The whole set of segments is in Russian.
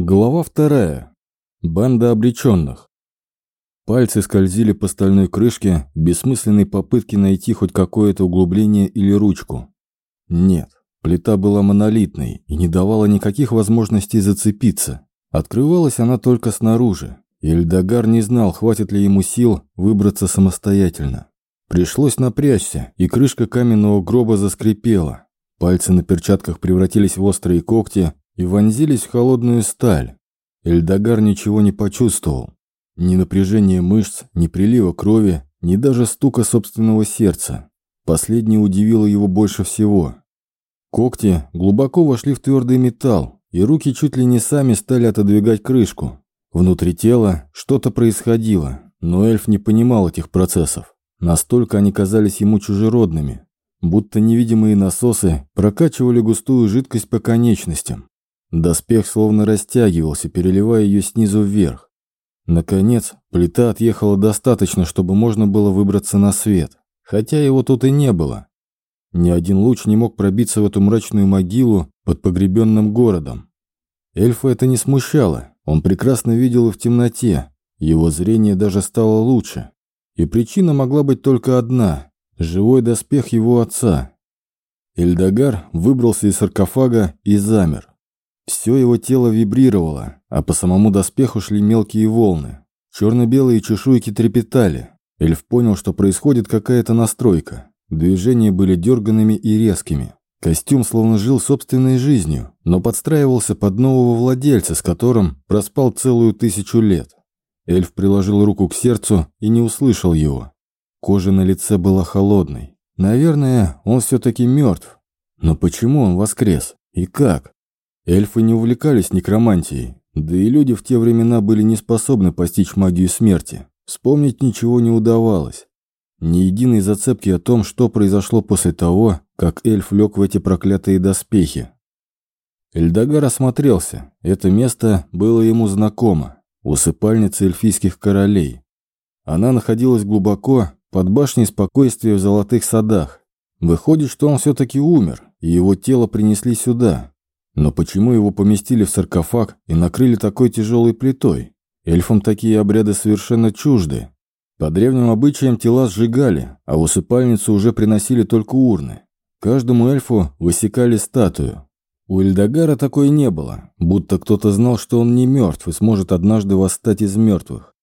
Глава вторая. Банда обреченных. Пальцы скользили по стальной крышке бессмысленной попытке найти хоть какое-то углубление или ручку. Нет, плита была монолитной и не давала никаких возможностей зацепиться. Открывалась она только снаружи, и Эльдогар не знал, хватит ли ему сил выбраться самостоятельно. Пришлось напрячься, и крышка каменного гроба заскрипела. Пальцы на перчатках превратились в острые когти, и вонзились в холодную сталь. Эльдогар ничего не почувствовал. Ни напряжения мышц, ни прилива крови, ни даже стука собственного сердца. Последнее удивило его больше всего. Когти глубоко вошли в твердый металл, и руки чуть ли не сами стали отодвигать крышку. Внутри тела что-то происходило, но эльф не понимал этих процессов. Настолько они казались ему чужеродными, будто невидимые насосы прокачивали густую жидкость по конечностям. Доспех словно растягивался, переливая ее снизу вверх. Наконец, плита отъехала достаточно, чтобы можно было выбраться на свет, хотя его тут и не было. Ни один луч не мог пробиться в эту мрачную могилу под погребенным городом. Эльфа это не смущало, он прекрасно видел и в темноте, его зрение даже стало лучше. И причина могла быть только одна – живой доспех его отца. Эльдогар выбрался из саркофага и замер. Все его тело вибрировало, а по самому доспеху шли мелкие волны. Черно-белые чешуйки трепетали. Эльф понял, что происходит какая-то настройка. Движения были дерганными и резкими. Костюм словно жил собственной жизнью, но подстраивался под нового владельца, с которым проспал целую тысячу лет. Эльф приложил руку к сердцу и не услышал его. Кожа на лице была холодной. Наверное, он все-таки мертв. Но почему он воскрес? И как? Эльфы не увлекались некромантией, да и люди в те времена были не способны постичь магию смерти. Вспомнить ничего не удавалось. Ни единой зацепки о том, что произошло после того, как эльф лег в эти проклятые доспехи. Эльдогар осмотрелся. Это место было ему знакомо. Усыпальница эльфийских королей. Она находилась глубоко под башней спокойствия в золотых садах. Выходит, что он все-таки умер, и его тело принесли сюда, но почему его поместили в саркофаг и накрыли такой тяжелой плитой? Эльфам такие обряды совершенно чужды. По древним обычаям тела сжигали, а в усыпальницу уже приносили только урны. Каждому эльфу высекали статую. У Эльдогара такой не было, будто кто-то знал, что он не мертв и сможет однажды восстать из мертвых.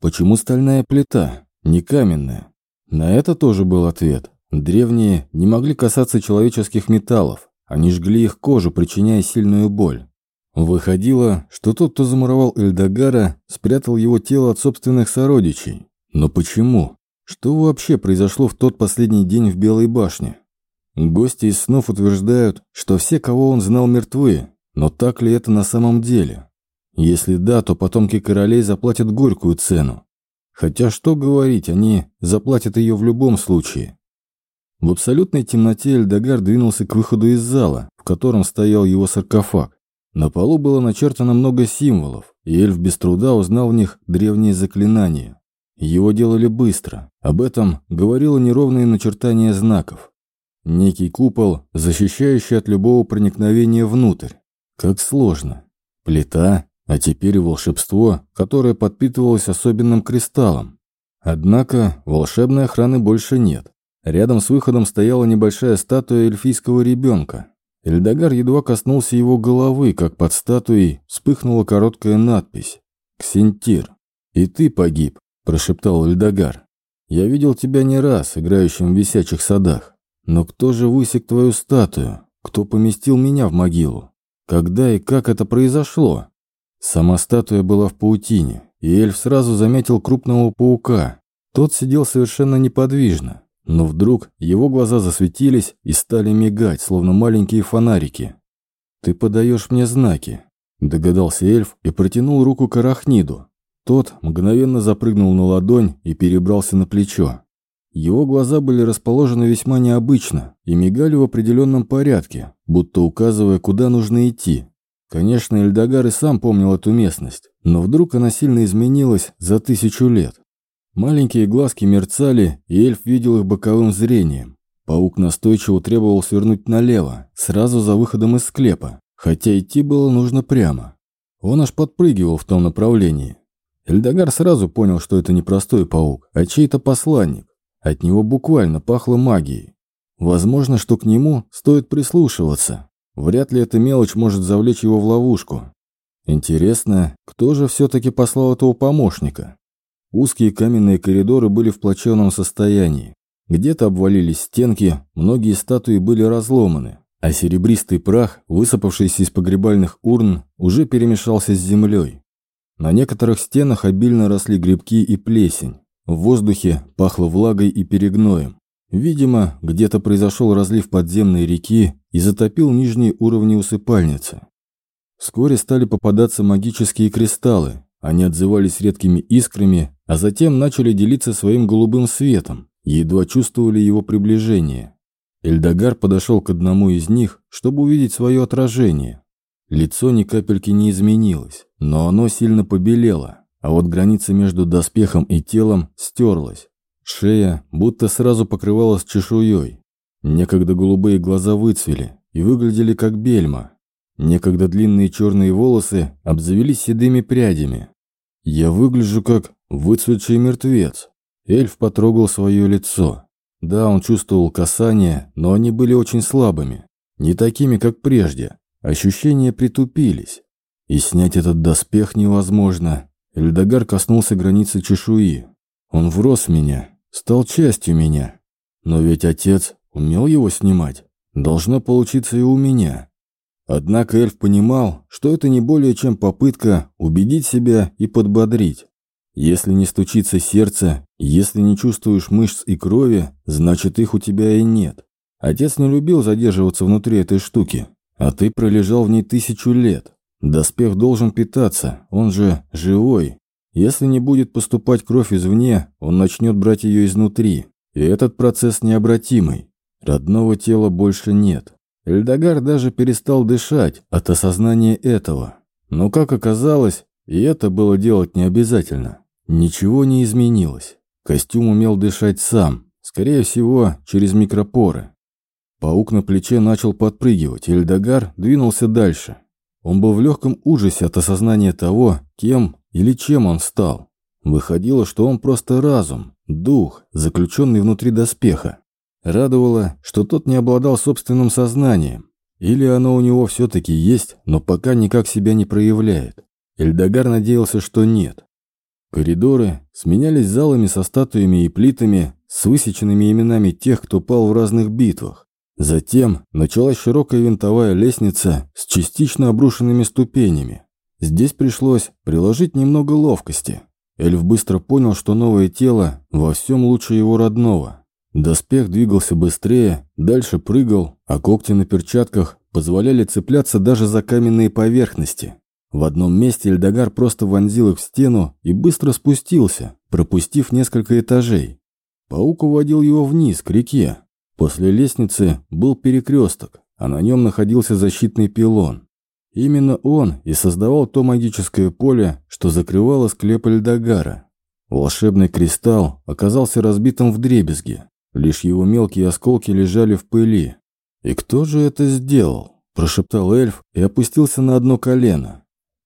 Почему стальная плита, не каменная? На это тоже был ответ. Древние не могли касаться человеческих металлов, они жгли их кожу, причиняя сильную боль. Выходило, что тот, кто замуровал Эльдогара, спрятал его тело от собственных сородичей. Но почему? Что вообще произошло в тот последний день в Белой башне? Гости из снов утверждают, что все, кого он знал, мертвы. Но так ли это на самом деле? Если да, то потомки королей заплатят горькую цену. Хотя что говорить, они заплатят ее в любом случае. В абсолютной темноте Эльдогар двинулся к выходу из зала, в котором стоял его саркофаг. На полу было начертано много символов, и эльф без труда узнал в них древние заклинания. Его делали быстро. Об этом говорило неровное начертание знаков. Некий купол, защищающий от любого проникновения внутрь. Как сложно. Плита, а теперь и волшебство, которое подпитывалось особенным кристаллом. Однако волшебной охраны больше нет. Рядом с выходом стояла небольшая статуя эльфийского ребенка. Эльдогар едва коснулся его головы, как под статуей вспыхнула короткая надпись «Ксентир». «И ты погиб», – прошептал Эльдогар. «Я видел тебя не раз, играющим в висячих садах. Но кто же высек твою статую? Кто поместил меня в могилу? Когда и как это произошло?» Сама статуя была в паутине, и эльф сразу заметил крупного паука. Тот сидел совершенно неподвижно, но вдруг его глаза засветились и стали мигать, словно маленькие фонарики. «Ты подаешь мне знаки», – догадался эльф и протянул руку к арахниду. Тот мгновенно запрыгнул на ладонь и перебрался на плечо. Его глаза были расположены весьма необычно и мигали в определенном порядке, будто указывая, куда нужно идти. Конечно, Эльдогар и сам помнил эту местность, но вдруг она сильно изменилась за тысячу лет. Маленькие глазки мерцали, и эльф видел их боковым зрением. Паук настойчиво требовал свернуть налево, сразу за выходом из склепа, хотя идти было нужно прямо. Он аж подпрыгивал в том направлении. Эльдогар сразу понял, что это не простой паук, а чей-то посланник. От него буквально пахло магией. Возможно, что к нему стоит прислушиваться. Вряд ли эта мелочь может завлечь его в ловушку. Интересно, кто же все-таки послал этого помощника? Узкие каменные коридоры были в плачевном состоянии. Где-то обвалились стенки, многие статуи были разломаны, а серебристый прах, высыпавшийся из погребальных урн, уже перемешался с землей. На некоторых стенах обильно росли грибки и плесень. В воздухе пахло влагой и перегноем. Видимо, где-то произошел разлив подземной реки и затопил нижние уровни усыпальницы. Вскоре стали попадаться магические кристаллы. Они отзывались редкими искрами, а затем начали делиться своим голубым светом, едва чувствовали его приближение. Эльдогар подошел к одному из них, чтобы увидеть свое отражение. Лицо ни капельки не изменилось, но оно сильно побелело, а вот граница между доспехом и телом стерлась. Шея будто сразу покрывалась чешуей. Некогда голубые глаза выцвели и выглядели как бельма. Некогда длинные черные волосы обзавелись седыми прядями. Я выгляжу как выцветший мертвец. Эльф потрогал свое лицо. Да, он чувствовал касание, но они были очень слабыми. Не такими, как прежде. Ощущения притупились. И снять этот доспех невозможно. Эльдогар коснулся границы чешуи. Он врос в меня, стал частью меня. Но ведь отец умел его снимать. Должно получиться и у меня. Однако эльф понимал, что это не более чем попытка убедить себя и подбодрить. Если не стучится сердце, если не чувствуешь мышц и крови, значит их у тебя и нет. Отец не любил задерживаться внутри этой штуки, а ты пролежал в ней тысячу лет. Доспех должен питаться, он же живой. Если не будет поступать кровь извне, он начнет брать ее изнутри. И этот процесс необратимый. Родного тела больше нет. Эльдогар даже перестал дышать от осознания этого. Но, как оказалось, и это было делать не обязательно. Ничего не изменилось. Костюм умел дышать сам, скорее всего, через микропоры. Паук на плече начал подпрыгивать, и Эльдогар двинулся дальше. Он был в легком ужасе от осознания того, кем или чем он стал. Выходило, что он просто разум, дух, заключенный внутри доспеха. Радовало, что тот не обладал собственным сознанием. Или оно у него все-таки есть, но пока никак себя не проявляет. Эльдогар надеялся, что нет. Коридоры сменялись залами со статуями и плитами, с высеченными именами тех, кто пал в разных битвах. Затем началась широкая винтовая лестница с частично обрушенными ступенями. Здесь пришлось приложить немного ловкости. Эльф быстро понял, что новое тело во всем лучше его родного. Доспех двигался быстрее, дальше прыгал, а когти на перчатках позволяли цепляться даже за каменные поверхности. В одном месте Эльдогар просто вонзил их в стену и быстро спустился, пропустив несколько этажей. Паук уводил его вниз, к реке, После лестницы был перекресток, а на нем находился защитный пилон. Именно он и создавал то магическое поле, что закрывало склеп Эльдогара. Волшебный кристалл оказался разбитым в дребезги. Лишь его мелкие осколки лежали в пыли. «И кто же это сделал?» – прошептал эльф и опустился на одно колено.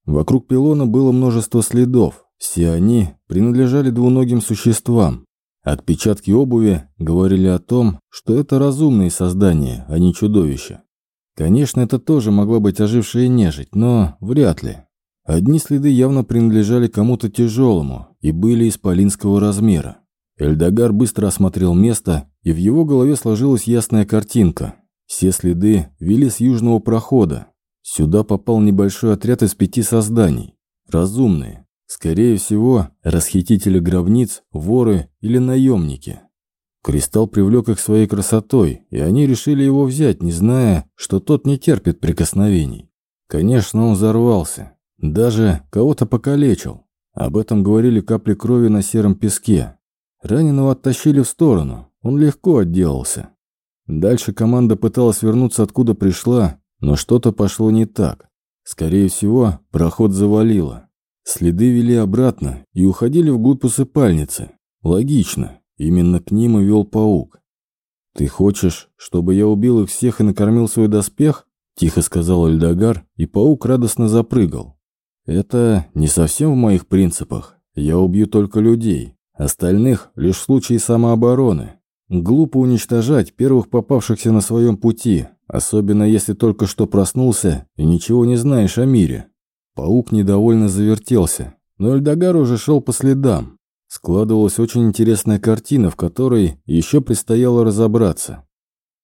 Вокруг пилона было множество следов. Все они принадлежали двуногим существам, Отпечатки обуви говорили о том, что это разумные создания, а не чудовища. Конечно, это тоже могла быть ожившая нежить, но вряд ли. Одни следы явно принадлежали кому-то тяжелому и были исполинского размера. Эльдогар быстро осмотрел место, и в его голове сложилась ясная картинка. Все следы вели с южного прохода. Сюда попал небольшой отряд из пяти созданий. Разумные, Скорее всего, расхитители гробниц, воры или наемники. Кристалл привлек их своей красотой, и они решили его взять, не зная, что тот не терпит прикосновений. Конечно, он взорвался. Даже кого-то покалечил. Об этом говорили капли крови на сером песке. Раненого оттащили в сторону. Он легко отделался. Дальше команда пыталась вернуться откуда пришла, но что-то пошло не так. Скорее всего, проход завалило. Следы вели обратно и уходили вглубь усыпальницы. Логично, именно к ним и вел паук. «Ты хочешь, чтобы я убил их всех и накормил свой доспех?» – тихо сказал Эльдогар, и паук радостно запрыгал. Это не совсем в моих принципах. Я убью только людей. Остальных лишь в случае самообороны. Глупо уничтожать первых попавшихся на своем пути, особенно если только что проснулся и ничего не знаешь о мире. Паук недовольно завертелся, но Эльдогар уже шел по следам. Складывалась очень интересная картина, в которой еще предстояло разобраться.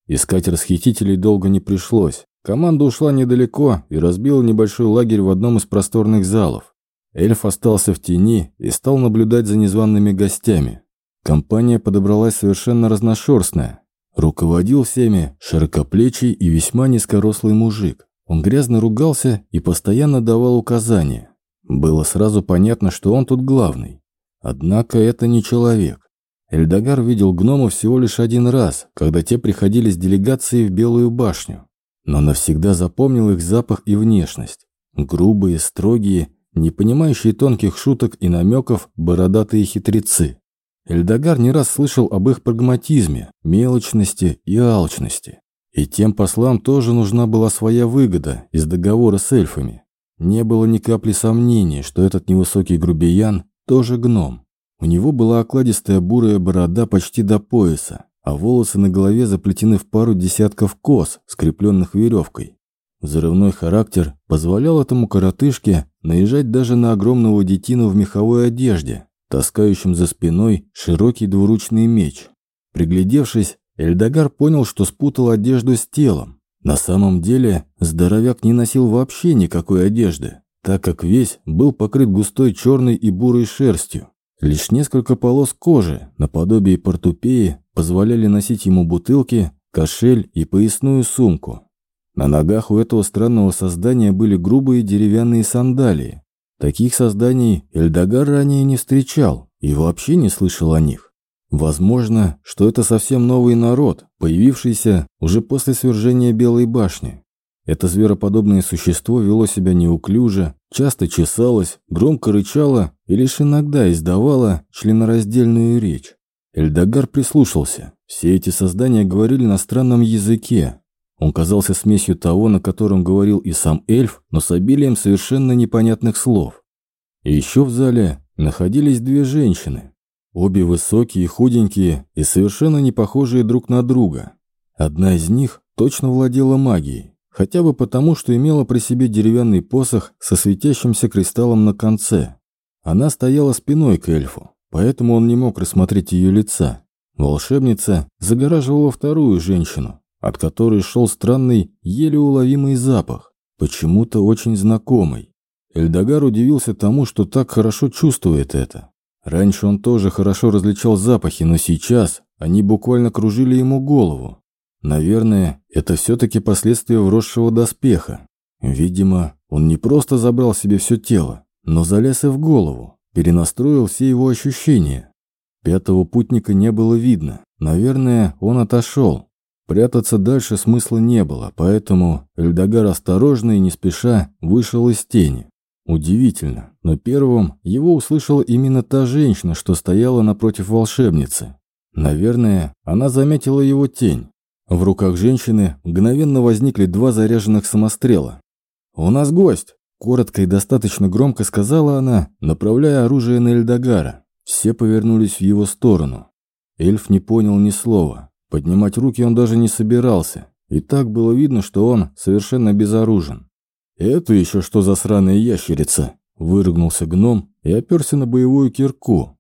Искать расхитителей долго не пришлось. Команда ушла недалеко и разбила небольшой лагерь в одном из просторных залов. Эльф остался в тени и стал наблюдать за незваными гостями. Компания подобралась совершенно разношерстная. Руководил всеми широкоплечий и весьма низкорослый мужик. Он грязно ругался и постоянно давал указания. Было сразу понятно, что он тут главный. Однако это не человек. Эльдогар видел гномов всего лишь один раз, когда те приходили с делегацией в Белую башню но навсегда запомнил их запах и внешность. Грубые, строгие, не понимающие тонких шуток и намеков бородатые хитрецы. Эльдогар не раз слышал об их прагматизме, мелочности и алчности. И тем послам тоже нужна была своя выгода из договора с эльфами. Не было ни капли сомнений, что этот невысокий грубиян тоже гном. У него была окладистая бурая борода почти до пояса, а волосы на голове заплетены в пару десятков кос, скрепленных веревкой. Взрывной характер позволял этому коротышке наезжать даже на огромного детину в меховой одежде, таскающем за спиной широкий двуручный меч. Приглядевшись, Эльдогар понял, что спутал одежду с телом. На самом деле, здоровяк не носил вообще никакой одежды, так как весь был покрыт густой черной и бурой шерстью. Лишь несколько полос кожи, наподобие портупеи, позволяли носить ему бутылки, кошель и поясную сумку. На ногах у этого странного создания были грубые деревянные сандалии. Таких созданий Эльдогар ранее не встречал и вообще не слышал о них. Возможно, что это совсем новый народ, появившийся уже после свержения Белой башни. Это звероподобное существо вело себя неуклюже, часто чесалось, громко рычало и лишь иногда издавало членораздельную речь. Эльдогар прислушался. Все эти создания говорили на странном языке. Он казался смесью того, на котором говорил и сам эльф, но с обилием совершенно непонятных слов. И еще в зале находились две женщины. Обе высокие, худенькие и совершенно не похожие друг на друга. Одна из них точно владела магией, хотя бы потому, что имела при себе деревянный посох со светящимся кристаллом на конце. Она стояла спиной к эльфу, поэтому он не мог рассмотреть ее лица. Волшебница загораживала вторую женщину, от которой шел странный, еле уловимый запах, почему-то очень знакомый. Эльдогар удивился тому, что так хорошо чувствует это. Раньше он тоже хорошо различал запахи, но сейчас они буквально кружили ему голову. Наверное, это все-таки последствия вросшего доспеха. Видимо, он не просто забрал себе все тело, но залез и в голову, перенастроил все его ощущения. Пятого путника не было видно. Наверное, он отошел. Прятаться дальше смысла не было, поэтому Эльдогар осторожно и не спеша вышел из тени. Удивительно, но первым его услышала именно та женщина, что стояла напротив волшебницы. Наверное, она заметила его тень, в руках женщины мгновенно возникли два заряженных самострела. «У нас гость!» – коротко и достаточно громко сказала она, направляя оружие на Эльдогара. Все повернулись в его сторону. Эльф не понял ни слова. Поднимать руки он даже не собирался. И так было видно, что он совершенно безоружен. «Это еще что за сраная ящерица?» – вырыгнулся гном и оперся на боевую кирку.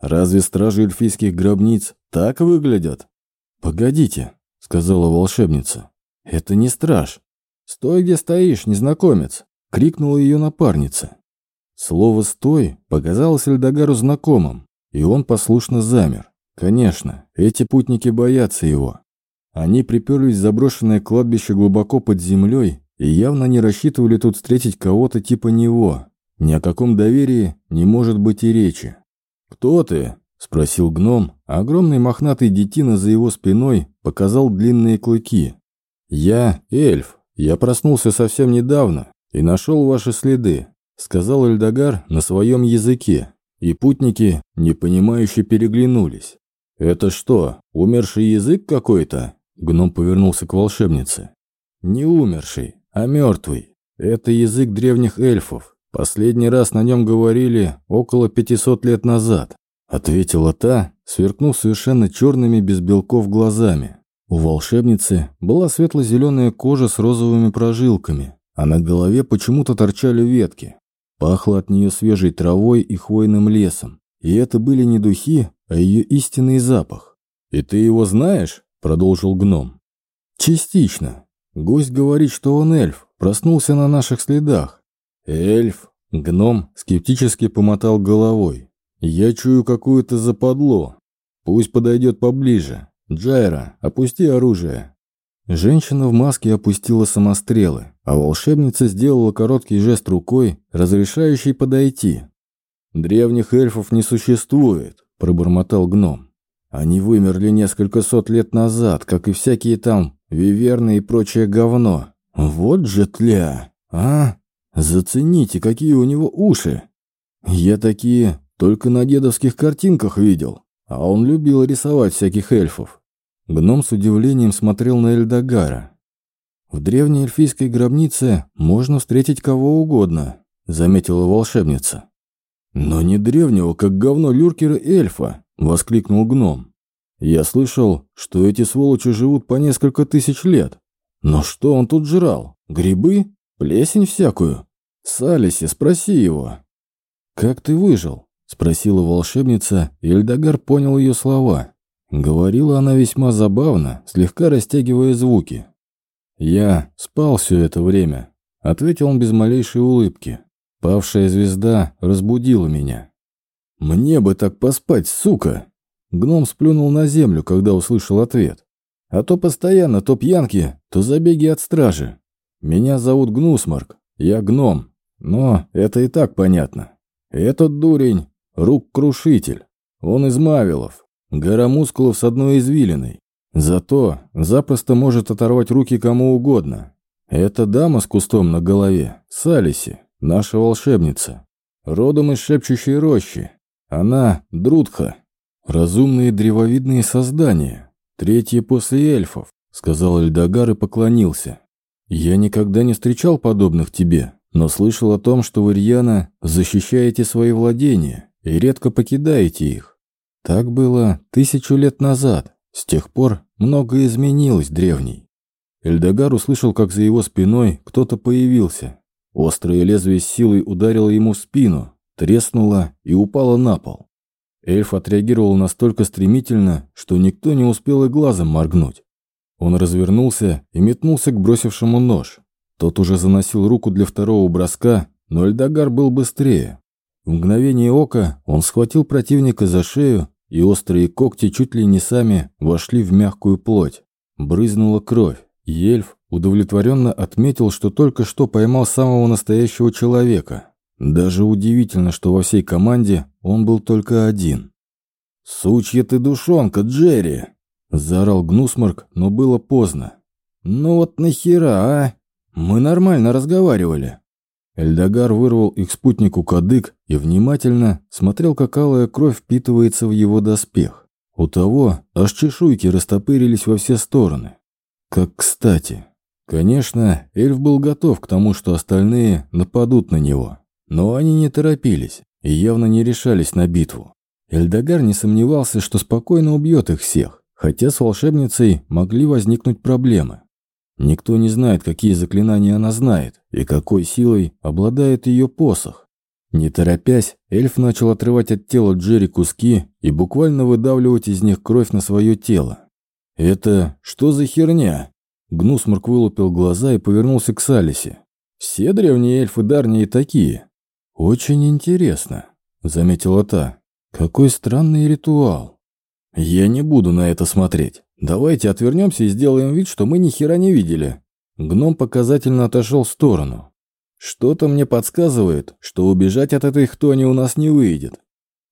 «Разве стражи эльфийских гробниц так выглядят?» «Погодите», — сказала волшебница. «Это не страж. Стой, где стоишь, незнакомец!» — крикнула ее напарница. Слово «стой» показалось Эльдагару знакомым, и он послушно замер. Конечно, эти путники боятся его. Они приперлись в заброшенное кладбище глубоко под землей и явно не рассчитывали тут встретить кого-то типа него. Ни о каком доверии не может быть и речи. «Кто ты?» — спросил гном, а огромный мохнатый детина за его спиной показал длинные клыки. «Я эльф. Я проснулся совсем недавно и нашел ваши следы», — сказал Эльдогар на своем языке. И путники, непонимающе переглянулись. «Это что, умерший язык какой-то?» Гном повернулся к волшебнице. «Не умерший, а мертвый. Это язык древних эльфов. Последний раз на нем говорили около 500 лет назад, ответила та, сверкнув совершенно черными без белков глазами. У волшебницы была светло-зеленая кожа с розовыми прожилками, а на голове почему-то торчали ветки. Пахло от нее свежей травой и хвойным лесом. И это были не духи, а ее истинный запах. «И ты его знаешь?» – продолжил гном. «Частично. Гость говорит, что он эльф, проснулся на наших следах». «Эльф?» – гном скептически помотал головой. «Я чую какое-то западло. Пусть подойдет поближе. Джайра, опусти оружие». Женщина в маске опустила самострелы, а волшебница сделала короткий жест рукой, разрешающий подойти. «Древних эльфов не существует», – пробормотал гном. «Они вымерли несколько сот лет назад, как и всякие там виверны и прочее говно. Вот же тля, а? Зацените, какие у него уши. Я такие только на дедовских картинках видел, а он любил рисовать всяких эльфов. Гном с удивлением смотрел на Эльдогара. «В древней эльфийской гробнице можно встретить кого угодно», — заметила волшебница. «Но не древнего, как говно люркера эльфа», — воскликнул гном. «Я слышал, что эти сволочи живут по несколько тысяч лет. Но что он тут жрал? Грибы? Плесень всякую? Салиси, спроси его». «Как ты выжил?» — спросила волшебница, и Эльдогар понял ее слова. Говорила она весьма забавно, слегка растягивая звуки. «Я спал все это время», — ответил он без малейшей улыбки. «Павшая звезда разбудила меня». «Мне бы так поспать, сука!» Гном сплюнул на землю, когда услышал ответ. «А то постоянно то пьянки, то забеги от стражи. Меня зовут Гнусмарк, я гном, но это и так понятно. Этот дурень — рук-крушитель, он из Мавилов, Гора мускулов с одной извилиной. Зато запросто может оторвать руки кому угодно. Это дама с кустом на голове, Салиси, наша волшебница. Родом из шепчущей рощи. Она Друдха. Разумные древовидные создания. Третьи после эльфов, сказал Эльдогар и поклонился. Я никогда не встречал подобных тебе, но слышал о том, что вы, Рьяна, защищаете свои владения и редко покидаете их. Так было тысячу лет назад. С тех пор многое изменилось древней. Эльдогар услышал, как за его спиной кто-то появился. Острое лезвие с силой ударило ему в спину, треснуло и упало на пол. Эльф отреагировал настолько стремительно, что никто не успел и глазом моргнуть. Он развернулся и метнулся к бросившему нож. Тот уже заносил руку для второго броска, но Эльдогар был быстрее. В мгновение ока он схватил противника за шею, и острые когти чуть ли не сами вошли в мягкую плоть. Брызнула кровь, и эльф удовлетворенно отметил, что только что поймал самого настоящего человека. Даже удивительно, что во всей команде он был только один. «Сучья ты душонка, Джерри!» – заорал Гнусмарк, но было поздно. «Ну вот нахера, а? Мы нормально разговаривали». Эльдогар вырвал их спутнику кадык и внимательно смотрел, как алая кровь впитывается в его доспех. У того аж чешуйки растопырились во все стороны. Как кстати. Конечно, эльф был готов к тому, что остальные нападут на него. Но они не торопились и явно не решались на битву. Эльдогар не сомневался, что спокойно убьет их всех, хотя с волшебницей могли возникнуть проблемы. Никто не знает, какие заклинания она знает и какой силой обладает ее посох. Не торопясь, эльф начал отрывать от тела Джерри куски и буквально выдавливать из них кровь на свое тело. «Это что за херня?» Гнусмарк вылупил глаза и повернулся к Салисе. «Все древние эльфы Дарнии такие». «Очень интересно», — заметила та. «Какой странный ритуал». «Я не буду на это смотреть. «Давайте отвернемся и сделаем вид, что мы ни хера не видели». Гном показательно отошел в сторону. «Что-то мне подсказывает, что убежать от этой хтони у нас не выйдет».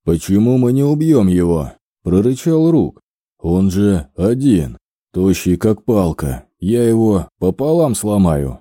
«Почему мы не убьем его?» – прорычал Рук. «Он же один, тощий как палка. Я его пополам сломаю».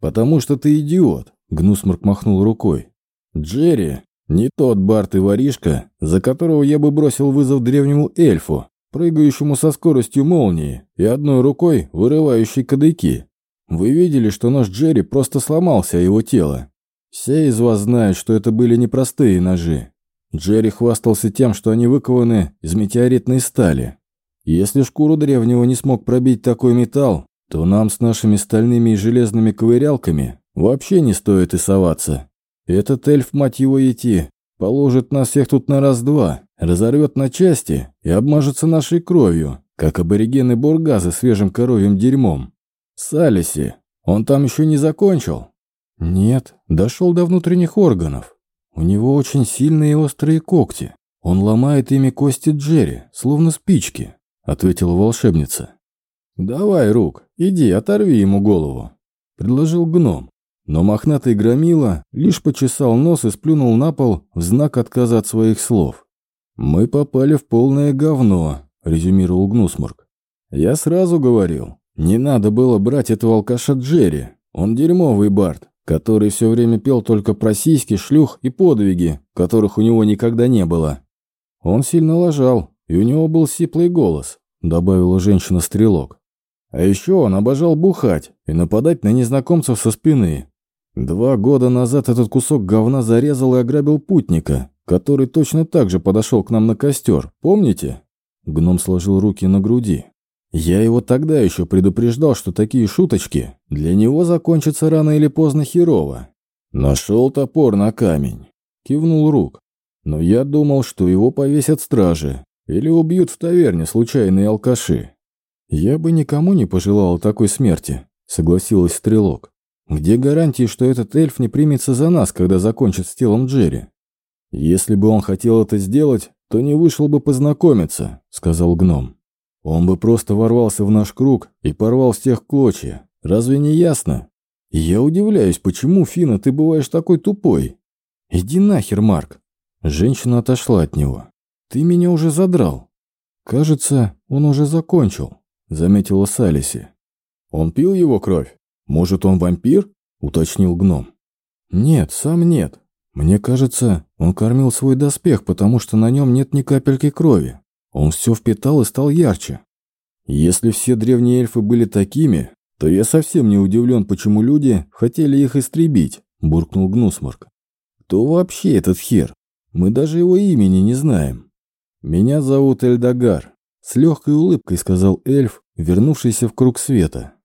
«Потому что ты идиот», – Гнусмарк махнул рукой. «Джерри не тот Барт и воришка, за которого я бы бросил вызов древнему эльфу, прыгающему со скоростью молнии и одной рукой вырывающей кадыки. Вы видели, что наш Джерри просто сломался его тело. Все из вас знают, что это были непростые ножи. Джерри хвастался тем, что они выкованы из метеоритной стали. Если шкуру древнего не смог пробить такой металл, то нам с нашими стальными и железными ковырялками вообще не стоит и соваться. Этот эльф, мать его, идти, положит нас всех тут на раз-два, разорвет на части и обмажется нашей кровью, как аборигены Бургаза свежим коровьим дерьмом. Салиси, он там еще не закончил? Нет, дошел до внутренних органов. У него очень сильные и острые когти. Он ломает ими кости Джерри, словно спички, ответила волшебница. «Давай, Рук, иди, оторви ему голову», — предложил гном. Но мохнатый громила лишь почесал нос и сплюнул на пол в знак отказа от своих слов. «Мы попали в полное говно», — резюмировал Гнусморг. «Я сразу говорил, не надо было брать этого алкаша Джерри. Он дерьмовый Барт, который все время пел только про сиськи, шлюх и подвиги, которых у него никогда не было. Он сильно лажал, и у него был сиплый голос», — добавила женщина-стрелок. А еще он обожал бухать и нападать на незнакомцев со спины, Два года назад этот кусок говна зарезал и ограбил путника, который точно так же подошел к нам на костер, помните?» Гном сложил руки на груди. «Я его тогда еще предупреждал, что такие шуточки для него закончатся рано или поздно херово. Нашел топор на камень», — кивнул Рук. «Но я думал, что его повесят стражи или убьют в таверне случайные алкаши». «Я бы никому не пожелал такой смерти», — согласилась Стрелок. Где гарантии, что этот эльф не примется за нас, когда закончит с телом Джерри? Если бы он хотел это сделать, то не вышел бы познакомиться, сказал гном. Он бы просто ворвался в наш круг и порвал с тех клочья. Разве не ясно? Я удивляюсь, почему, Фина, ты бываешь такой тупой? Иди нахер, Марк. Женщина отошла от него. Ты меня уже задрал. Кажется, он уже закончил, заметила Салиси. Он пил его кровь? «Может, он вампир?» — уточнил гном. «Нет, сам нет. Мне кажется, он кормил свой доспех, потому что на нем нет ни капельки крови. Он все впитал и стал ярче. Если все древние эльфы были такими, то я совсем не удивлен, почему люди хотели их истребить», — буркнул Гнусморк. «Кто вообще этот хер? Мы даже его имени не знаем». «Меня зовут Эльдагар», — с легкой улыбкой сказал эльф, вернувшийся в круг света.